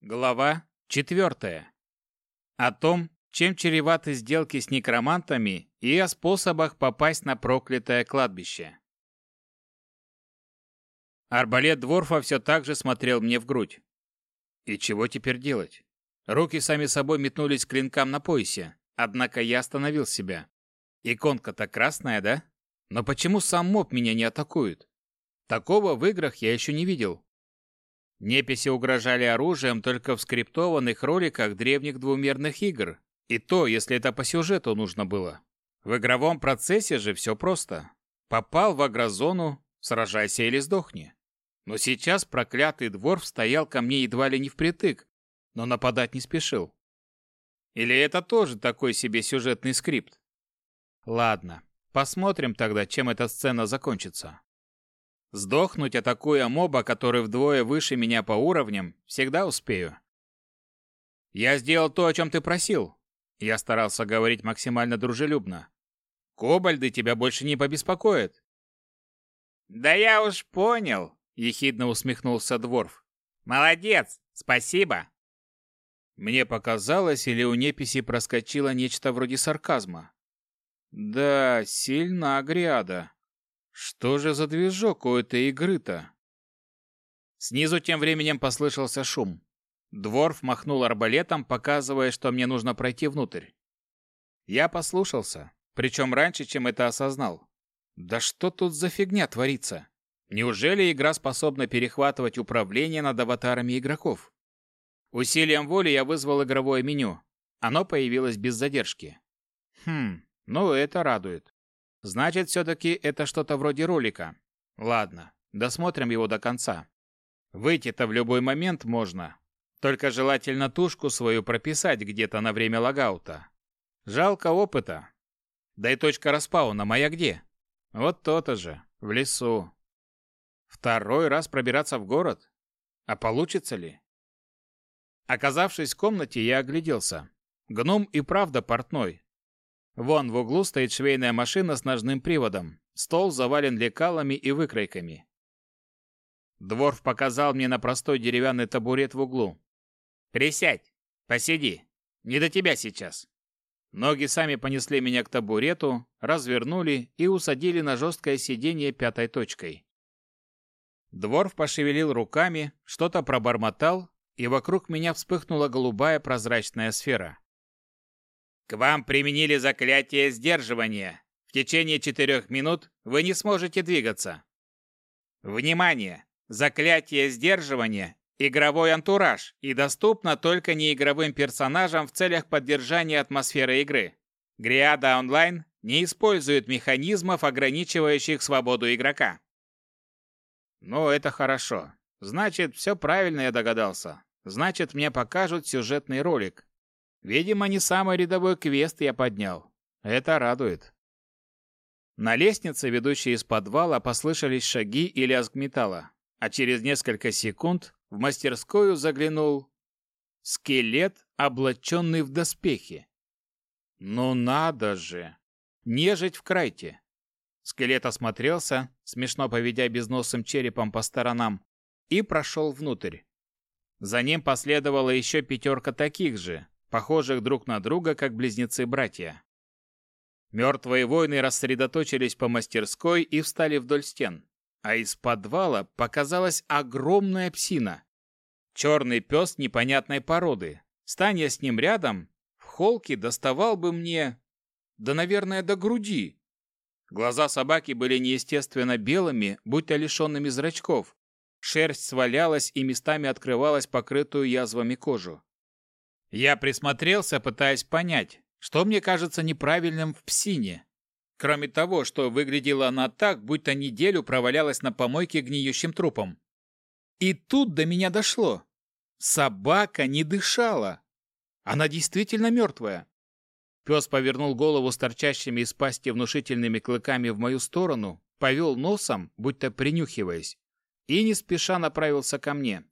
Глава 4. О том, чем чреваты сделки с некромантами и о способах попасть на проклятое кладбище. Арбалет Дворфа все так же смотрел мне в грудь. И чего теперь делать? Руки сами собой метнулись к клинкам на поясе, однако я остановил себя. Иконка-то красная, да? Но почему сам моб меня не атакует? Такого в играх я еще не видел. Неписи угрожали оружием только в скриптованных роликах древних двумерных игр. И то, если это по сюжету нужно было. В игровом процессе же все просто. Попал в агрозону, сражайся или сдохни. Но сейчас проклятый двор стоял ко мне едва ли не впритык, но нападать не спешил. Или это тоже такой себе сюжетный скрипт? Ладно, посмотрим тогда, чем эта сцена закончится. Сдохнуть, атакуя моба, который вдвое выше меня по уровням, всегда успею. «Я сделал то, о чем ты просил». Я старался говорить максимально дружелюбно. «Кобальды тебя больше не побеспокоят». «Да я уж понял», — ехидно усмехнулся Дворф. «Молодец, спасибо». Мне показалось, или у неписи проскочило нечто вроде сарказма. «Да, сильна гряда». Что же за движок у этой игры-то? Снизу тем временем послышался шум. Дворф махнул арбалетом, показывая, что мне нужно пройти внутрь. Я послушался, причем раньше, чем это осознал. Да что тут за фигня творится? Неужели игра способна перехватывать управление над аватарами игроков? Усилием воли я вызвал игровое меню. Оно появилось без задержки. Хм, ну это радует. Значит, все-таки это что-то вроде ролика. Ладно, досмотрим его до конца. Выйти-то в любой момент можно. Только желательно тушку свою прописать где-то на время логаута. Жалко опыта. Да и точка распауна моя где? Вот то-то же, в лесу. Второй раз пробираться в город? А получится ли? Оказавшись в комнате, я огляделся. Гном и правда портной, Вон в углу стоит швейная машина с ножным приводом. Стол завален лекалами и выкройками. Дворф показал мне на простой деревянный табурет в углу. «Присядь, посиди. Не до тебя сейчас». Ноги сами понесли меня к табурету, развернули и усадили на жесткое сиденье пятой точкой. Дворф пошевелил руками, что-то пробормотал, и вокруг меня вспыхнула голубая прозрачная сфера. К вам применили заклятие сдерживания. В течение четырех минут вы не сможете двигаться. Внимание! Заклятие сдерживания – игровой антураж и доступно только неигровым персонажам в целях поддержания атмосферы игры. Гриада Онлайн не использует механизмов, ограничивающих свободу игрока. Ну, это хорошо. Значит, все правильно я догадался. Значит, мне покажут сюжетный ролик, Видимо, не самый рядовой квест я поднял. Это радует. На лестнице, ведущей из подвала, послышались шаги и лязг металла, а через несколько секунд в мастерскую заглянул скелет, облаченный в доспехи. Ну надо же! Нежить в крайте. Скелет осмотрелся, смешно поведя безносым черепом по сторонам, и прошел внутрь. За ним последовала еще пятерка таких же, похожих друг на друга, как близнецы-братья. Мертвые воины рассредоточились по мастерской и встали вдоль стен, а из подвала показалась огромная псина. Черный пес непонятной породы. Стань я с ним рядом, в холке доставал бы мне... Да, наверное, до груди. Глаза собаки были неестественно белыми, будто лишенными зрачков. Шерсть свалялась и местами открывалась покрытую язвами кожу. Я присмотрелся, пытаясь понять, что мне кажется неправильным в псине. Кроме того, что выглядела она так, будто неделю провалялась на помойке гниющим трупом. И тут до меня дошло. Собака не дышала. Она действительно мертвая. Пес повернул голову с торчащими из пасти внушительными клыками в мою сторону, повел носом, будто принюхиваясь, и не спеша направился ко мне.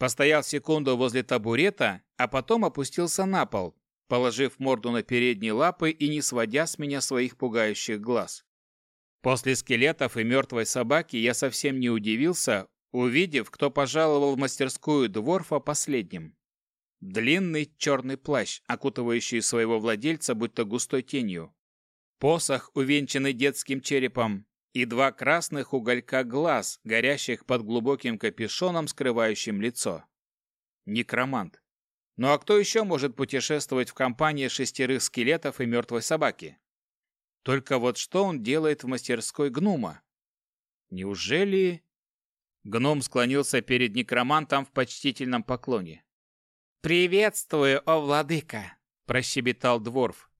Постоял секунду возле табурета, а потом опустился на пол, положив морду на передние лапы и не сводя с меня своих пугающих глаз. После скелетов и мертвой собаки я совсем не удивился, увидев, кто пожаловал в мастерскую Дворфа последним. Длинный черный плащ, окутывающий своего владельца будто густой тенью. Посох, увенчанный детским черепом, и два красных уголька глаз, горящих под глубоким капюшоном, скрывающим лицо. Некромант. Ну а кто еще может путешествовать в компании шестерых скелетов и мертвой собаки? Только вот что он делает в мастерской гнума? Неужели... Гном склонился перед некромантом в почтительном поклоне. «Приветствую, о владыка!» – прощебетал Дворф.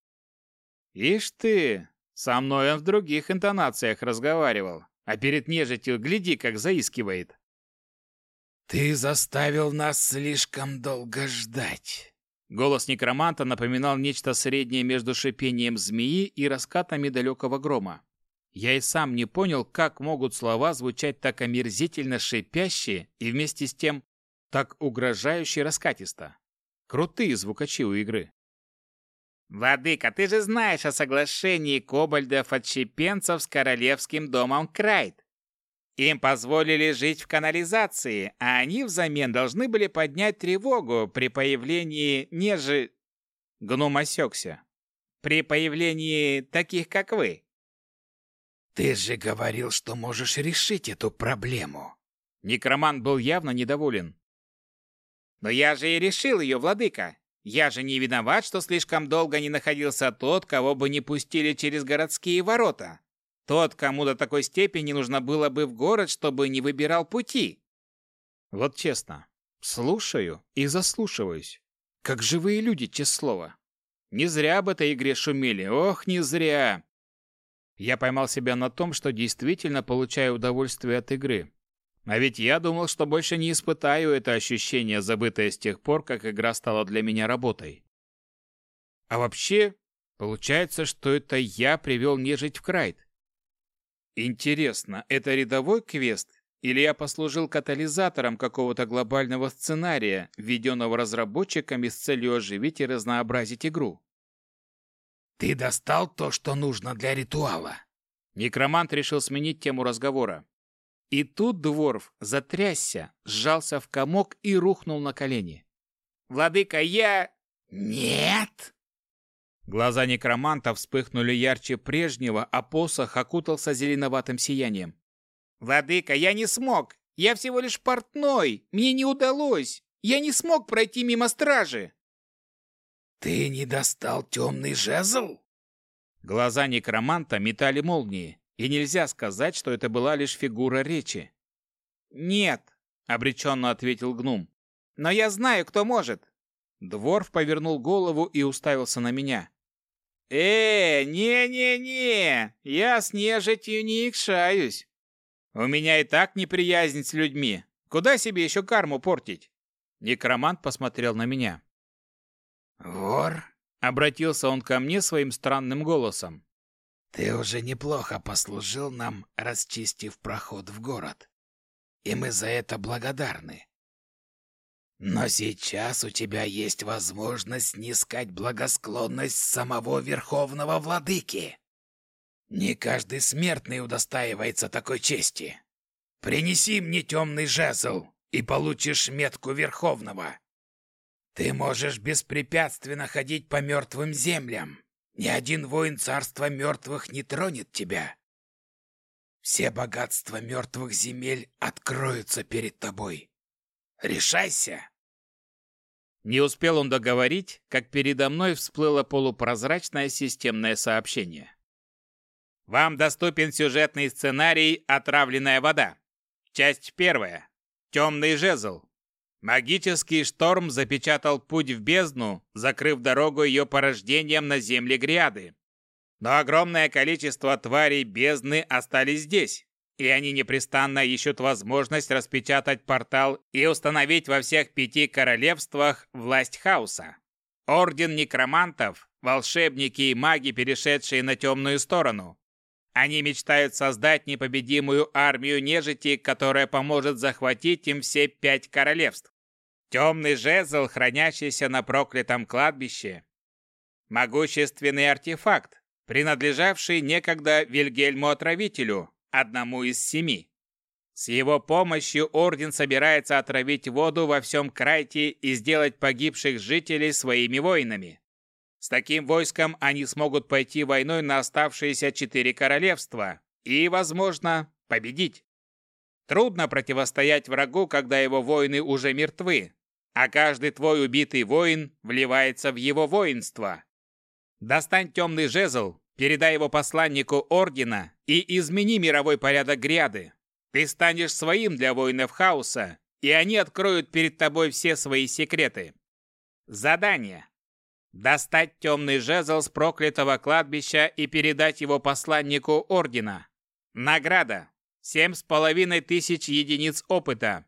«Ишь ты, со мной он в других интонациях разговаривал, а перед нежитью гляди, как заискивает». «Ты заставил нас слишком долго ждать». Голос некроманта напоминал нечто среднее между шипением змеи и раскатами далекого грома. Я и сам не понял, как могут слова звучать так омерзительно шипящие и вместе с тем так угрожающе раскатисто. Крутые звукачи у игры. «Владыка, ты же знаешь о соглашении кобальдов-отщепенцев с королевским домом Крайт. Им позволили жить в канализации, а они взамен должны были поднять тревогу при появлении нежи...» Гном осекся. «При появлении таких, как вы». «Ты же говорил, что можешь решить эту проблему». Некроман был явно недоволен. «Но я же и решил ее, владыка. Я же не виноват, что слишком долго не находился тот, кого бы не пустили через городские ворота. Тот, кому до такой степени нужно было бы в город, чтобы не выбирал пути. Вот честно, слушаю и заслушиваюсь. Как живые люди, честное слово. Не зря об этой игре шумели, ох, не зря. Я поймал себя на том, что действительно получаю удовольствие от игры. А ведь я думал, что больше не испытаю это ощущение, забытое с тех пор, как игра стала для меня работой. А вообще, получается, что это я привел нежить в Крайт. Интересно, это рядовой квест или я послужил катализатором какого-то глобального сценария, введенного разработчиками с целью оживить и разнообразить игру? «Ты достал то, что нужно для ритуала?» Некромант решил сменить тему разговора. И тут Дворф затрясся, сжался в комок и рухнул на колени. «Владыка, я...» «Нет!» Глаза некроманта вспыхнули ярче прежнего, а посох окутался зеленоватым сиянием. «Владыка, я не смог! Я всего лишь портной! Мне не удалось! Я не смог пройти мимо стражи!» «Ты не достал темный жезл?» Глаза некроманта метали молнии, и нельзя сказать, что это была лишь фигура речи. «Нет», — обреченно ответил гном. «Но я знаю, кто может». Дворф повернул голову и уставился на меня. «Э, не-не-не, я с нежитью не икшаюсь. У меня и так неприязнь с людьми. Куда себе еще карму портить?» Некромант посмотрел на меня. «Вор?» — обратился он ко мне своим странным голосом. «Ты уже неплохо послужил нам, расчистив проход в город. И мы за это благодарны. Но сейчас у тебя есть возможность снискать благосклонность самого Верховного Владыки. Не каждый смертный удостаивается такой чести. Принеси мне темный жезл, и получишь метку Верховного. Ты можешь беспрепятственно ходить по мертвым землям. Ни один воин царства мертвых не тронет тебя. Все богатства мертвых земель откроются перед тобой. Решайся!» Не успел он договорить, как передо мной всплыло полупрозрачное системное сообщение. Вам доступен сюжетный сценарий «Отравленная вода». Часть первая. Темный жезл. Магический шторм запечатал путь в бездну, закрыв дорогу ее порождением на земле Гриады. Но огромное количество тварей бездны остались здесь, и они непрестанно ищут возможность распечатать портал и установить во всех пяти королевствах власть хаоса. Орден некромантов, волшебники и маги, перешедшие на темную сторону. Они мечтают создать непобедимую армию нежити, которая поможет захватить им все пять королевств. Темный жезл, хранящийся на проклятом кладбище. Могущественный артефакт, принадлежавший некогда Вильгельму Отравителю, одному из семи. С его помощью Орден собирается отравить воду во всем Крайте и сделать погибших жителей своими воинами. С таким войском они смогут пойти войной на оставшиеся четыре королевства и, возможно, победить. Трудно противостоять врагу, когда его воины уже мертвы, а каждый твой убитый воин вливается в его воинство. Достань темный жезл, передай его посланнику Ордена и измени мировой порядок Гряды. Ты станешь своим для воинов хаоса, и они откроют перед тобой все свои секреты. Задание. Достать темный жезл с проклятого кладбища и передать его посланнику Ордена. Награда. Семь с половиной тысяч единиц опыта.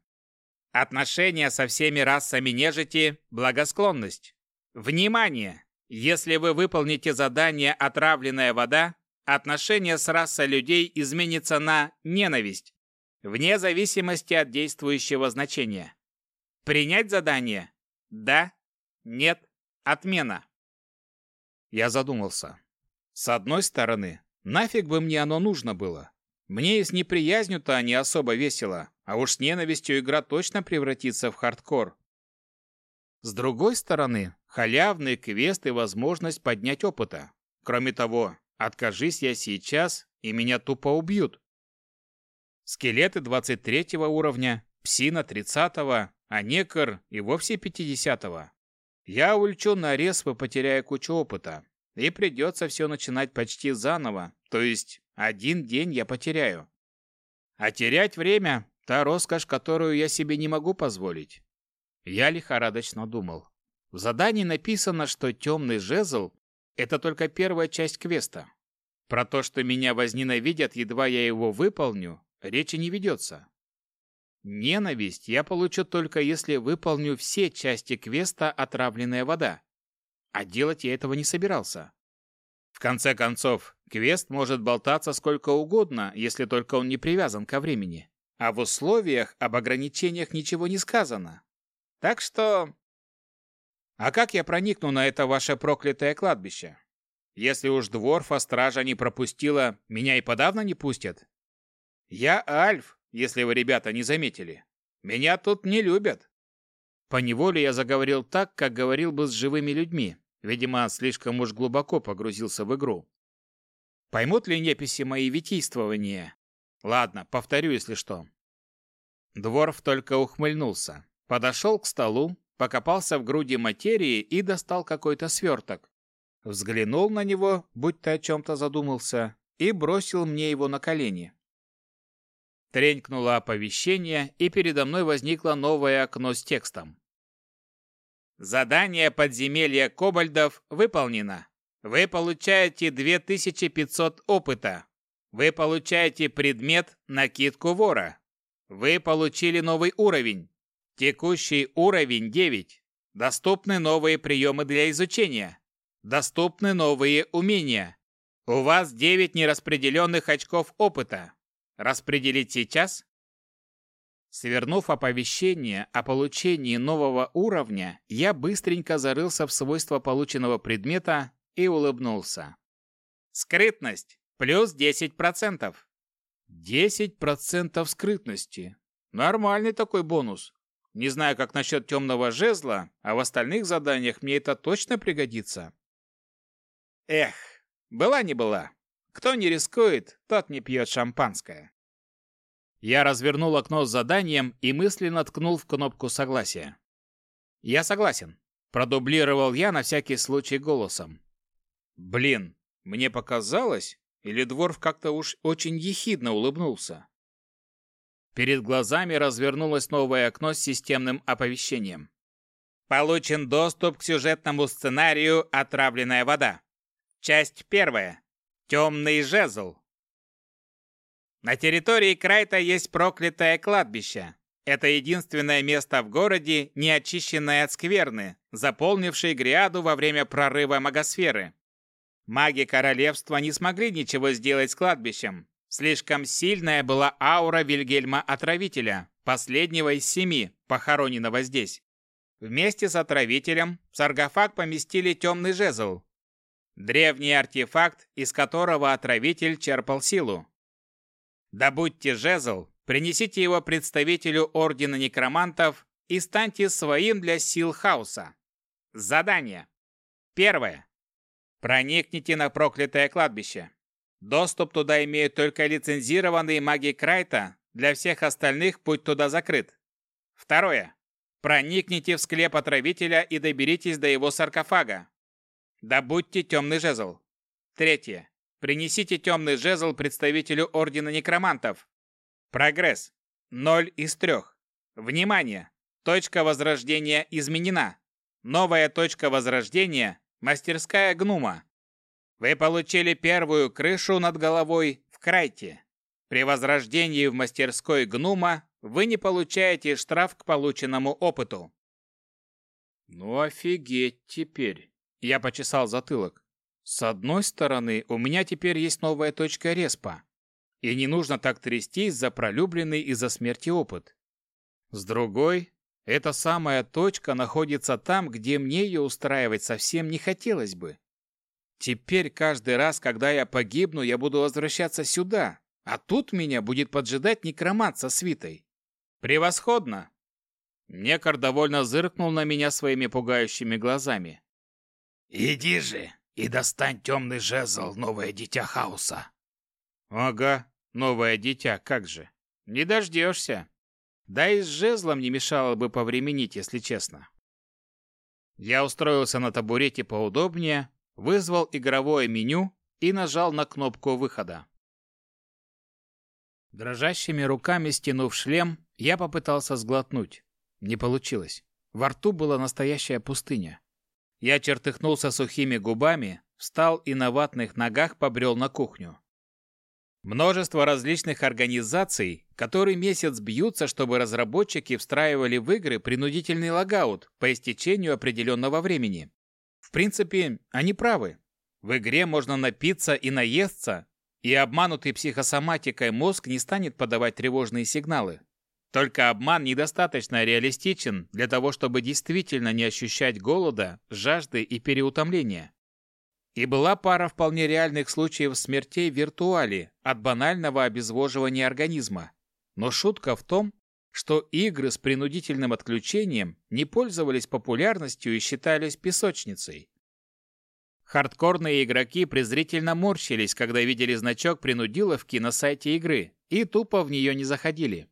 Отношения со всеми расами нежити – благосклонность. Внимание! Если вы выполните задание «Отравленная вода», отношение с расой людей изменится на ненависть, вне зависимости от действующего значения. Принять задание? Да? Нет? Отмена. Я задумался. С одной стороны, нафиг бы мне оно нужно было? Мне и с неприязнью-то не особо весело, а уж с ненавистью игра точно превратится в хардкор. С другой стороны, халявный квест и возможность поднять опыта. Кроме того, откажись я сейчас, и меня тупо убьют. Скелеты 23 уровня, псина 30, а некор и вовсе 50. Я улечу на респы, потеряя кучу опыта, и придется все начинать почти заново, то есть один день я потеряю. А терять время – та роскошь, которую я себе не могу позволить. Я лихорадочно думал. В задании написано, что темный жезл – это только первая часть квеста. Про то, что меня возненавидят, едва я его выполню, речи не ведется. Ненависть я получу только если выполню все части квеста «Отравленная вода». А делать я этого не собирался. В конце концов, квест может болтаться сколько угодно, если только он не привязан ко времени. А в условиях об ограничениях ничего не сказано. Так что... А как я проникну на это ваше проклятое кладбище? Если уж дворфа стража не пропустила, меня и подавно не пустят. Я Альф, если вы, ребята, не заметили. Меня тут не любят. Поневоле я заговорил так, как говорил бы с живыми людьми. Видимо, слишком уж глубоко погрузился в игру. Поймут ли неписи мои витийствования? Ладно, повторю, если что. Дворф только ухмыльнулся. Подошел к столу, покопался в груди материи и достал какой-то сверток. Взглянул на него, будто о чем-то задумался, и бросил мне его на колени. Тренькнуло оповещение, и передо мной возникло новое окно с текстом. Задание подземелья кобальдов выполнено. Вы получаете 2500 опыта. Вы получаете предмет «Накидку вора». Вы получили новый уровень. Текущий уровень 9. Доступны новые приемы для изучения. Доступны новые умения. У вас 9 нераспределенных очков опыта. Распределить сейчас? Свернув оповещение о получении нового уровня, я быстренько зарылся в свойства полученного предмета и улыбнулся. Скрытность плюс 10%. 10% скрытности. Нормальный такой бонус. Не знаю, как насчет темного жезла, а в остальных заданиях мне это точно пригодится. Эх, была не была. Кто не рискует, тот не пьет шампанское. Я развернул окно с заданием и мысленно ткнул в кнопку согласия. «Я согласен», — продублировал я на всякий случай голосом. «Блин, мне показалось, или Дворф как-то уж очень ехидно улыбнулся?» Перед глазами развернулось новое окно с системным оповещением. Получен доступ к сюжетному сценарию «Отравленная вода». Часть первая. Темный жезл. На территории Крайта есть проклятое кладбище. Это единственное место в городе, не очищенное от скверны, заполнившей Гриаду во время прорыва магосферы. Маги королевства не смогли ничего сделать с кладбищем, Слишком сильная была аура Вильгельма Отравителя, последнего из семи, похороненного здесь. Вместе с Отравителем в саркофаг поместили темный жезл. Древний артефакт, из которого Отравитель черпал силу. Добудьте жезл, принесите его представителю Ордена Некромантов и станьте своим для сил хаоса. Задание. Первое. Проникните на проклятое кладбище. Доступ туда имеют только лицензированные маги Крайта, для всех остальных путь туда закрыт. Второе. Проникните в склеп отравителя и доберитесь до его саркофага. Добудьте темный жезл. Третье. Принесите темный жезл представителю Ордена Некромантов. Прогресс. 0 из 3. Внимание! Точка возрождения изменена. Новая точка возрождения – мастерская гнума. Вы получили первую крышу над головой в Крайте. При возрождении в мастерской гнума вы не получаете штраф к полученному опыту. Ну офигеть теперь. Я почесал затылок. С одной стороны, у меня теперь есть новая точка респа. И не нужно так трястись за пролюбленный из-за смерти опыт. С другой, эта самая точка находится там, где мне ее устраивать совсем не хотелось бы. Теперь каждый раз, когда я погибну, я буду возвращаться сюда, а тут меня будет поджидать некромант со свитой. Превосходно! Некар довольно зыркнул на меня своими пугающими глазами. «Иди же и достань темный жезл, новое дитя хаоса!» «Ага, новое дитя, как же! Не дождешься!» Да и с жезлом не мешало бы повременить, если честно. Я устроился на табурете поудобнее, вызвал игровое меню и нажал на кнопку выхода. Дрожащими руками стянув шлем, я попытался сглотнуть. Не получилось. Во рту была настоящая пустыня. Я чертыхнулся сухими губами, встал и на ватных ногах побрел на кухню. Множество различных организаций, которые месяц бьются, чтобы разработчики встраивали в игры принудительный логаут по истечению определенного времени. В принципе, они правы. В игре можно напиться и наесться, и обманутый психосоматикой мозг не станет подавать тревожные сигналы. Только обман недостаточно реалистичен для того, чтобы действительно не ощущать голода, жажды и переутомления. И была пара вполне реальных случаев смертей в виртуале от банального обезвоживания организма. Но шутка в том, что игры с принудительным отключением не пользовались популярностью и считались песочницей. Хардкорные игроки презрительно морщились, когда видели значок принудиловки на сайте игры, и тупо в нее не заходили.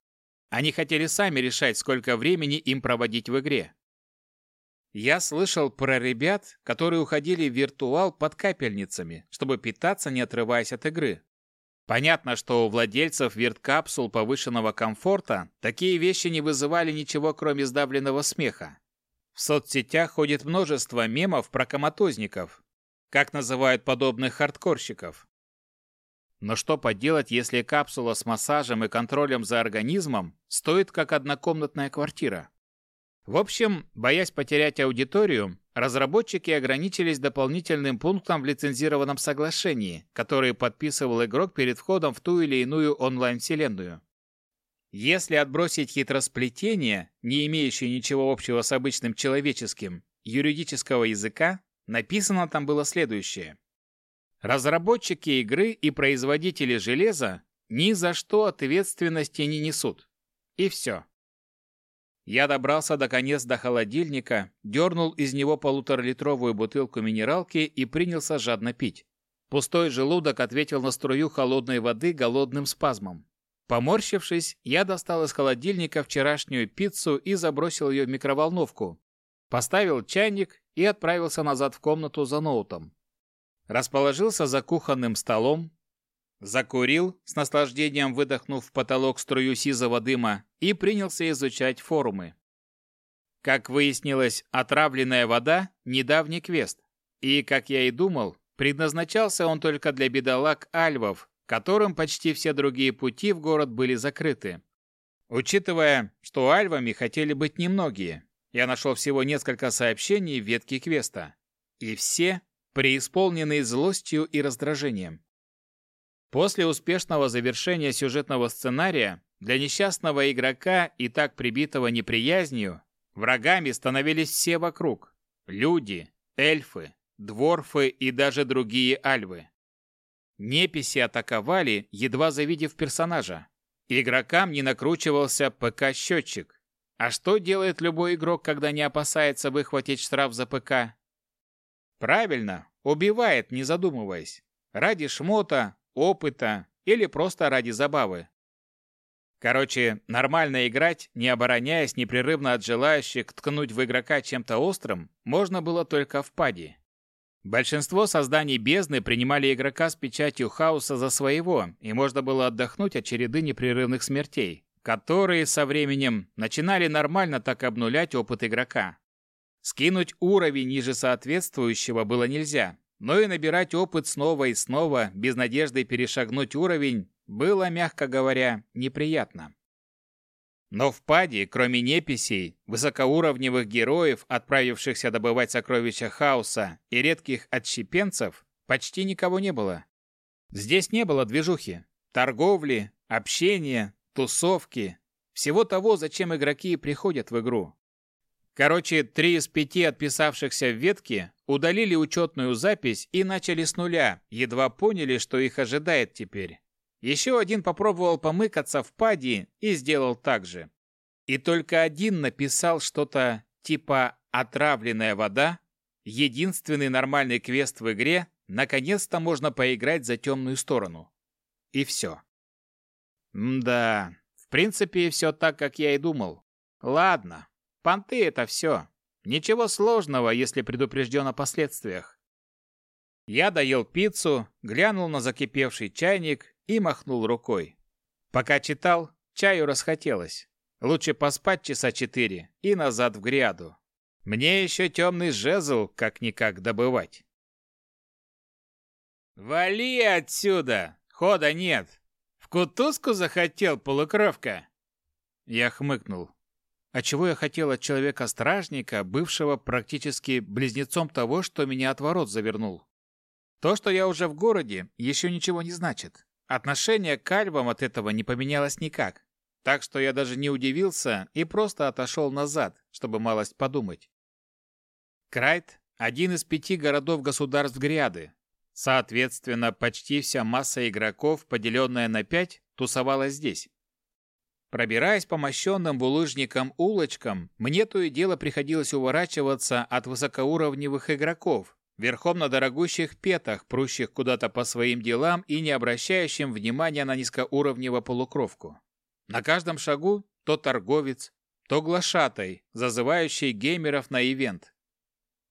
Они хотели сами решать, сколько времени им проводить в игре. Я слышал про ребят, которые уходили в виртуал под капельницами, чтобы питаться, не отрываясь от игры. Понятно, что у владельцев вирткапсул повышенного комфорта такие вещи не вызывали ничего, кроме сдавленного смеха. В соцсетях ходит множество мемов про коматозников, как называют подобных хардкорщиков. Но что поделать, если капсула с массажем и контролем за организмом стоит как однокомнатная квартира? В общем, боясь потерять аудиторию, разработчики ограничились дополнительным пунктом в лицензированном соглашении, который подписывал игрок перед входом в ту или иную онлайн-вселенную. Если отбросить хитросплетение, не имеющее ничего общего с обычным человеческим, юридического языка, написано там было следующее. Разработчики игры и производители железа ни за что ответственности не несут. И все. Я добрался наконец до холодильника, дернул из него полуторалитровую бутылку минералки и принялся жадно пить. Пустой желудок ответил на струю холодной воды голодным спазмом. Поморщившись, я достал из холодильника вчерашнюю пиццу и забросил ее в микроволновку. Поставил чайник и отправился назад в комнату за ноутом. Расположился за кухонным столом, Закурил, с наслаждением выдохнув в потолок струю сизого дыма, и принялся изучать форумы. Как выяснилось, отравленная вода – недавний квест. И, как я и думал, предназначался он только для бедолаг-альвов, которым почти все другие пути в город были закрыты. Учитывая, что альвами хотели быть немногие, я нашел всего несколько сообщений в ветке квеста. И все преисполненные злостью и раздражением. После успешного завершения сюжетного сценария для несчастного игрока и так прибитого неприязнью врагами становились все вокруг – люди, эльфы, дворфы и даже другие альвы. Неписи атаковали, едва завидев персонажа. Игрокам не накручивался ПК-счетчик. А что делает любой игрок, когда не опасается выхватить штраф за ПК? Правильно, убивает, не задумываясь. Ради шмота, опыта или просто ради забавы. Короче, нормально играть, не обороняясь непрерывно от желающих ткнуть в игрока чем-то острым, можно было только в паде. Большинство созданий бездны принимали игрока с печатью хаоса за своего, и можно было отдохнуть от череды непрерывных смертей, которые со временем начинали нормально так обнулять опыт игрока. Скинуть уровень ниже соответствующего было нельзя, но и набирать опыт снова и снова, без надежды перешагнуть уровень, было, мягко говоря, неприятно. Но в паде, кроме неписей, высокоуровневых героев, отправившихся добывать сокровища хаоса, и редких отщепенцев, почти никого не было. Здесь не было движухи, торговли, общения, тусовки, всего того, зачем игроки приходят в игру. Короче, три из пяти отписавшихся в ветке удалили учетную запись и начали с нуля, едва поняли, что их ожидает теперь. Еще один попробовал помыкаться в паде и сделал так же. И только один написал что-то типа «отравленная вода», единственный нормальный квест в игре, наконец-то можно поиграть за темную сторону. И все. да, в принципе, все так, как я и думал. Ладно, понты это все. Ничего сложного, если предупрежден о последствиях. Я доел пиццу, глянул на закипевший чайник и махнул рукой. Пока читал, чаю расхотелось. Лучше поспать часа четыре и назад в гряду. Мне еще темный жезл как-никак добывать. «Вали отсюда! Хода нет! В кутузку захотел, полукровка!» Я хмыкнул. А чего я хотел от человека-стражника, бывшего практически близнецом того, что меня от ворот завернул? То, что я уже в городе, еще ничего не значит. Отношение к альвам от этого не поменялось никак. Так что я даже не удивился и просто отошел назад, чтобы малость подумать. Крайт – один из пяти городов-государств Гряды. Соответственно, почти вся масса игроков, поделенная на пять, тусовалась здесь. Пробираясь по мощенным булыжникам улочкам, мне то и дело приходилось уворачиваться от высокоуровневых игроков, верхом на дорогущих петах, прущих куда-то по своим делам и не обращающим внимания на низкоуровневую полукровку. На каждом шагу то торговец, то глашатай, зазывающий геймеров на ивент.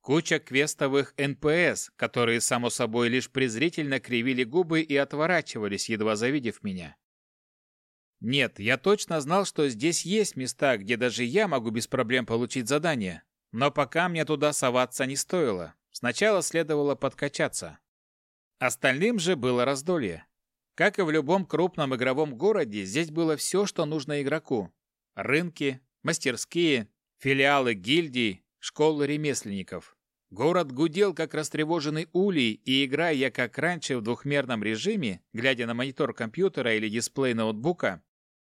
Куча квестовых НПС, которые, само собой, лишь презрительно кривили губы и отворачивались, едва завидев меня. Нет, я точно знал, что здесь есть места, где даже я могу без проблем получить задание, но пока мне туда соваться не стоило. Сначала следовало подкачаться. Остальным же было раздолье. Как и в любом крупном игровом городе, здесь было все, что нужно игроку. Рынки, мастерские, филиалы гильдий, школы ремесленников. Город гудел, как растревоженный улей, и играя как раньше в двухмерном режиме, глядя на монитор компьютера или дисплей ноутбука,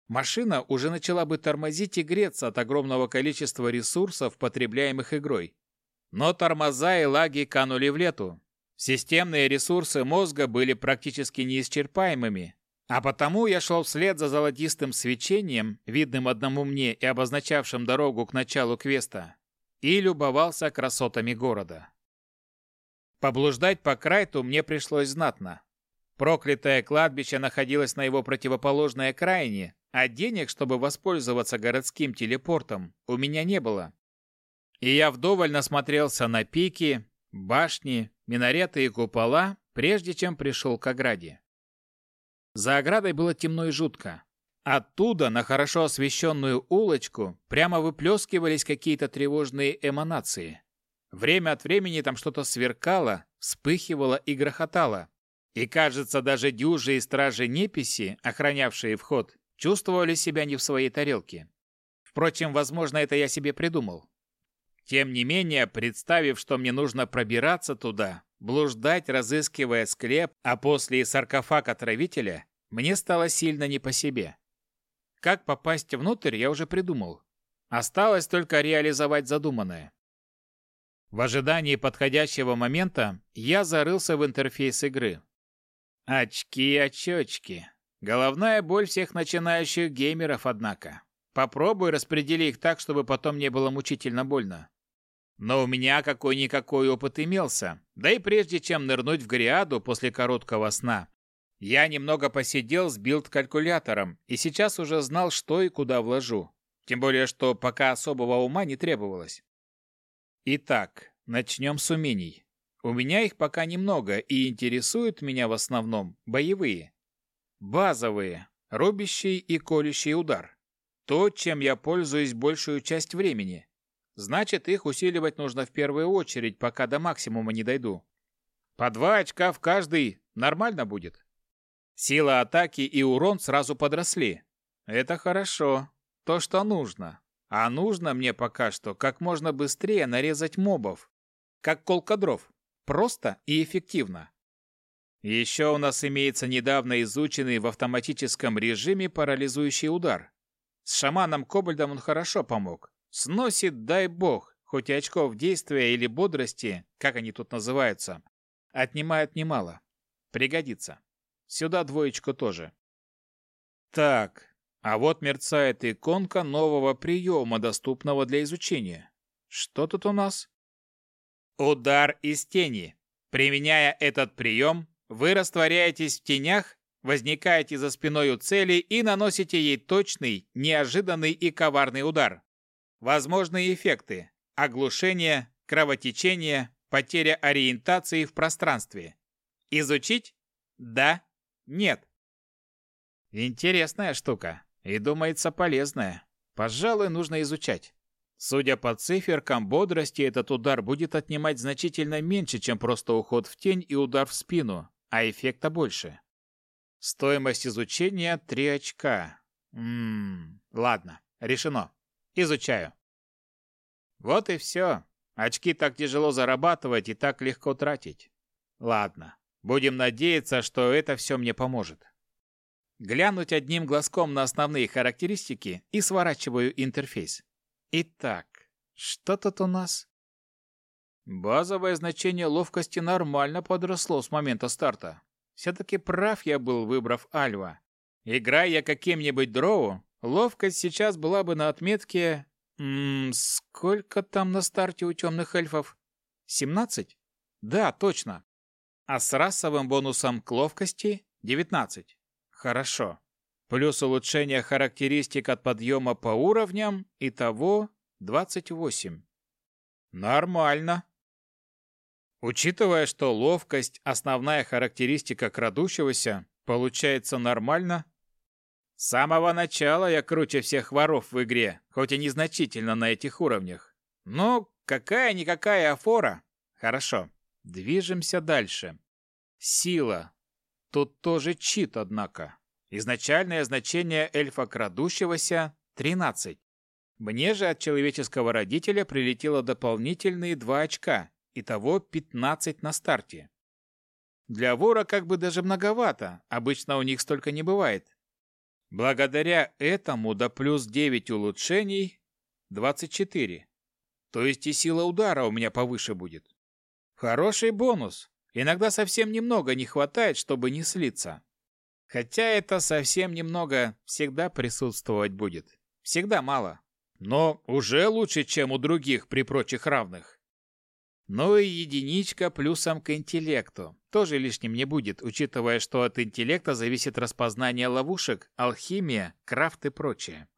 машина уже начала бы тормозить и греться от огромного количества ресурсов, потребляемых игрой. Но тормоза и лаги канули в лету. Системные ресурсы мозга были практически неисчерпаемыми, а потому я шел вслед за золотистым свечением, видным одному мне и обозначавшим дорогу к началу квеста, и любовался красотами города. Поблуждать по Крайту мне пришлось знатно. Проклятое кладбище находилось на его противоположной окраине, а денег, чтобы воспользоваться городским телепортом, у меня не было. И я вдоволь насмотрелся на пики, башни, минареты и купола, прежде чем пришел к ограде. За оградой было темно и жутко. Оттуда на хорошо освещенную улочку прямо выплескивались какие-то тревожные эманации. Время от времени там что-то сверкало, вспыхивало и грохотало. И, кажется, даже дюжи и стражи неписи, охранявшие вход, чувствовали себя не в своей тарелке. Впрочем, возможно, это я себе придумал. Тем не менее, представив, что мне нужно пробираться туда, блуждать, разыскивая склеп, а после и саркофаг отравителя, мне стало сильно не по себе. Как попасть внутрь, я уже придумал. Осталось только реализовать задуманное. В ожидании подходящего момента я зарылся в интерфейс игры. Очки-очечки. Головная боль всех начинающих геймеров, однако. Попробуй распредели их так, чтобы потом не было мучительно больно. Но у меня какой-никакой опыт имелся. Да и прежде чем нырнуть в Гориаду после короткого сна, я немного посидел с билд-калькулятором и сейчас уже знал, что и куда вложу. Тем более, что пока особого ума не требовалось. Итак, начнем с умений. У меня их пока немного, и интересуют меня в основном боевые. Базовые, рубящий и колющий удар. То, чем я пользуюсь большую часть времени. Значит, их усиливать нужно в первую очередь, пока до максимума не дойду. По два очка в каждый нормально будет. Сила атаки и урон сразу подросли. Это хорошо. То, что нужно. А нужно мне пока что как можно быстрее нарезать мобов. Как колка дров. Просто и эффективно. Еще у нас имеется недавно изученный в автоматическом режиме парализующий удар. С шаманом Кобальдом он хорошо помог. Сносит, дай бог, хоть и очков действия или бодрости, как они тут называются, отнимает немало. Пригодится. Сюда двоечку тоже. Так, а вот мерцает иконка нового приема, доступного для изучения. Что тут у нас? Удар из тени. Применяя этот прием, вы растворяетесь в тенях, возникаете за спиной у цели и наносите ей точный, неожиданный и коварный удар. Возможные эффекты. Оглушение, кровотечение, потеря ориентации в пространстве. Изучить? Да, нет. Интересная штука. И, думается, полезная. Пожалуй, нужно изучать. Судя по циферкам бодрости, этот удар будет отнимать значительно меньше, чем просто уход в тень и удар в спину, а эффекта больше. Стоимость изучения 3 очка. Ммм, ладно, решено. Изучаю. Вот и все. Очки так тяжело зарабатывать и так легко тратить. Ладно, будем надеяться, что это все мне поможет. Глянуть одним глазком на основные характеристики и сворачиваю интерфейс. Итак, что тут у нас? Базовое значение ловкости нормально подросло с момента старта. Все-таки прав я был, выбрав Альва. Играя я каким-нибудь дроу, ловкость сейчас была бы на отметке Ммм, сколько там на старте у темных эльфов? 17? Да, точно. А с расовым бонусом к ловкости 19. Хорошо. Плюс улучшение характеристик от подъема по уровням, и того 28. Нормально. Учитывая, что ловкость – основная характеристика крадущегося, получается нормально, с самого начала я круче всех воров в игре, хоть и незначительно на этих уровнях. Но какая-никакая афора. Хорошо, движемся дальше. Сила. Тут тоже чит, однако. Изначальное значение эльфа крадущегося – 13. Мне же от человеческого родителя прилетело дополнительные 2 очка, итого 15 на старте. Для вора как бы даже многовато, обычно у них столько не бывает. Благодаря этому до плюс 9 улучшений 24. То есть и сила удара у меня повыше будет. Хороший бонус. Иногда совсем немного не хватает, чтобы не слиться. Хотя это совсем немного всегда присутствовать будет. Всегда мало. Но уже лучше, чем у других при прочих равных. Ну и единичка плюсом к интеллекту. Тоже лишним не будет, учитывая, что от интеллекта зависит распознание ловушек, алхимия, крафт и прочее.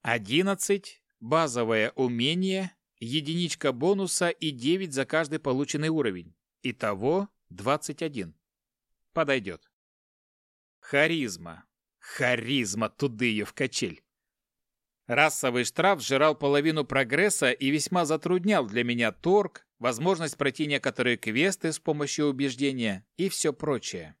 11. Базовое умение, единичка бонуса и 9 за каждый полученный уровень. Итого 21. Подойдет. Харизма. Харизма, туды ее в качель. Расовый штраф сжирал половину прогресса и весьма затруднял для меня торг, возможность пройти некоторые квесты с помощью убеждения и все прочее.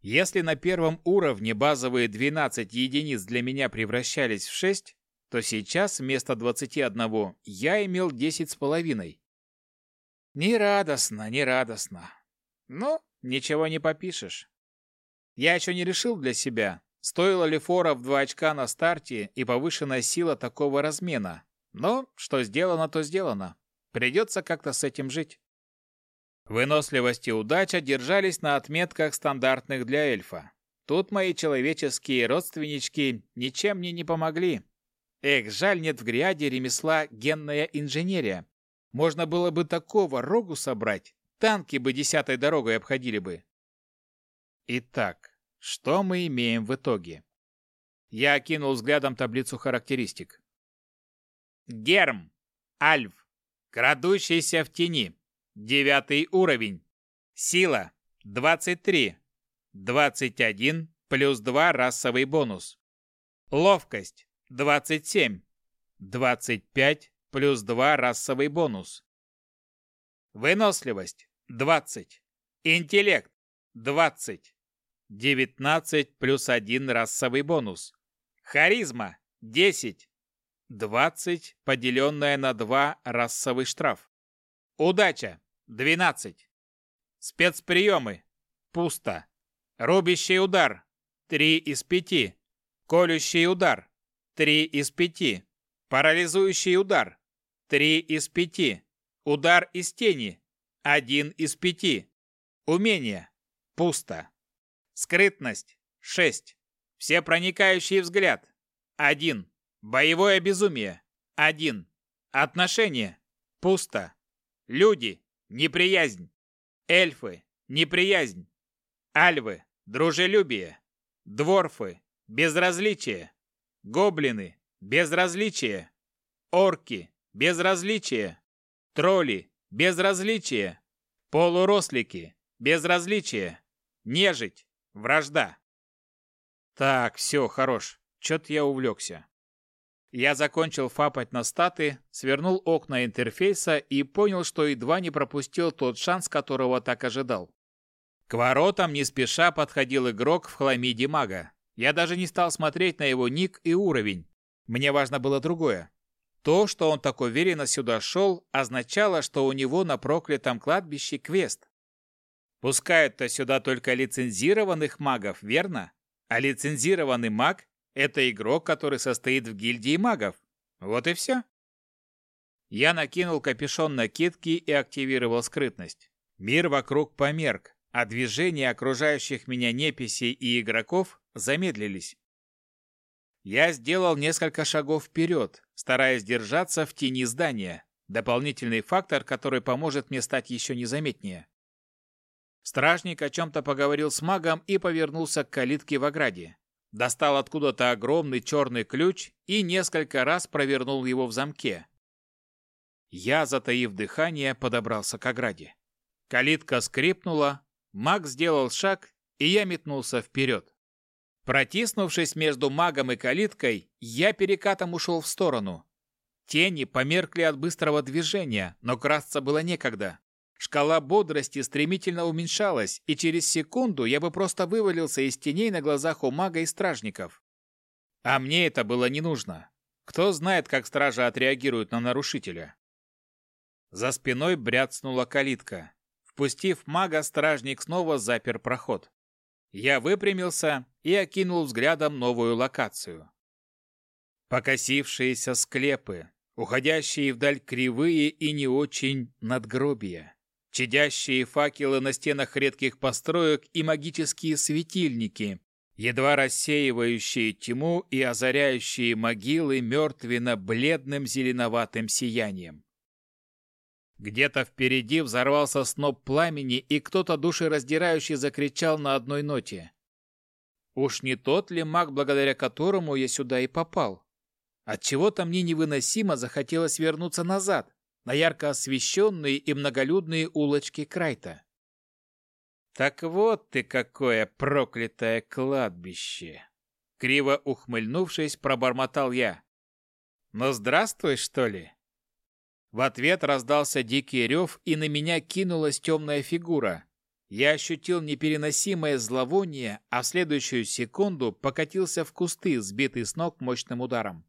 Если на первом уровне базовые 12 единиц для меня превращались в 6, то сейчас вместо 21 я имел 10 с половиной. Не радостно, не радостно. Но ничего не попишешь. Я еще не решил для себя, стоило ли фора в 2 очка на старте и повышенная сила такого размена. Но что сделано, то сделано. Придется как-то с этим жить. Выносливость и удача держались на отметках стандартных для эльфа. тут мои человеческие родственнички ничем мне не помогли. Эх, жаль, нет в Гриаде ремесла генная инженерия. Можно было бы такого рогу собрать, танки бы десятой дорогой обходили бы. Итак, что мы имеем в итоге? Я окинул взглядом таблицу характеристик. Герм, Альв, крадущийся в тени, девятый уровень, сила 23, 21 плюс 2 расовый бонус, ловкость 27, 25 плюс 2 расовый бонус, выносливость 20, интеллект 20, 19 плюс 1 расовый бонус, харизма 10, 20, поделенное на 2 расовый штраф. Удача. 12. Спецприемы. Пусто. Рубящий удар. 3 из 5. Колющий удар. 3 из 5. Парализующий удар. 3 из 5. Удар из тени. 1 из 5. Умение. Пусто. Скрытность. 6. Всепроникающий взгляд. 1. Боевое безумие. Один. Отношения. Пусто. Люди. Неприязнь. Эльфы. Неприязнь. Альвы. Дружелюбие. Дворфы. Безразличие. Гоблины. Безразличие. Орки. Безразличие. Тролли. Безразличие. Полурослики. Безразличие. Нежить. Вражда. Так, все, хорош. Чё-то я увлекся. Я закончил фапать на статы, свернул окна интерфейса и понял, что едва не пропустил тот шанс, которого так ожидал. К воротам не спеша подходил игрок в хламиде мага. Я даже не стал смотреть на его ник и уровень. Мне важно было другое. То, что он так уверенно сюда шел, означало, что у него на проклятом кладбище квест. Пускают-то сюда только лицензированных магов, верно? А лицензированный маг это игрок, который состоит в гильдии магов. Вот и все. Я накинул капюшон на китки и активировал скрытность. Мир вокруг померк, а движения окружающих меня неписей и игроков замедлились. Я сделал несколько шагов вперед, стараясь держаться в тени здания, дополнительный фактор, который поможет мне стать еще незаметнее. Стражник о чем-то поговорил с магом и повернулся к калитке в ограде достал откуда-то огромный черный ключ и несколько раз провернул его в замке. Я, затаив дыхание, подобрался к ограде. Калитка скрипнула, маг сделал шаг, и я метнулся вперед. Протиснувшись между магом и калиткой, я перекатом ушел в сторону. Тени померкли от быстрого движения, но красться было некогда. Шкала бодрости стремительно уменьшалась, и через секунду я бы просто вывалился из теней на глазах у мага и стражников. А мне это было не нужно. Кто знает, как стража отреагирует на нарушителя. За спиной бряцнула калитка. Впустив мага, стражник снова запер проход. Я выпрямился и окинул взглядом новую локацию. Покосившиеся склепы, уходящие вдаль кривые и не очень надгробия чадящие факелы на стенах редких построек и магические светильники, едва рассеивающие тьму и озаряющие могилы мертвенно-бледным зеленоватым сиянием. Где-то впереди взорвался сноп пламени, и кто-то душераздирающе закричал на одной ноте. Уж не тот ли маг, благодаря которому я сюда и попал? Отчего-то мне невыносимо захотелось вернуться назад, на ярко освещенные и многолюдные улочки Крайта. «Так вот ты какое проклятое кладбище!» Криво ухмыльнувшись, пробормотал я. «Ну, здравствуй, что ли?» В ответ раздался дикий рев, и на меня кинулась темная фигура. Я ощутил непереносимое зловоние, а в следующую секунду покатился в кусты, сбитый с ног мощным ударом.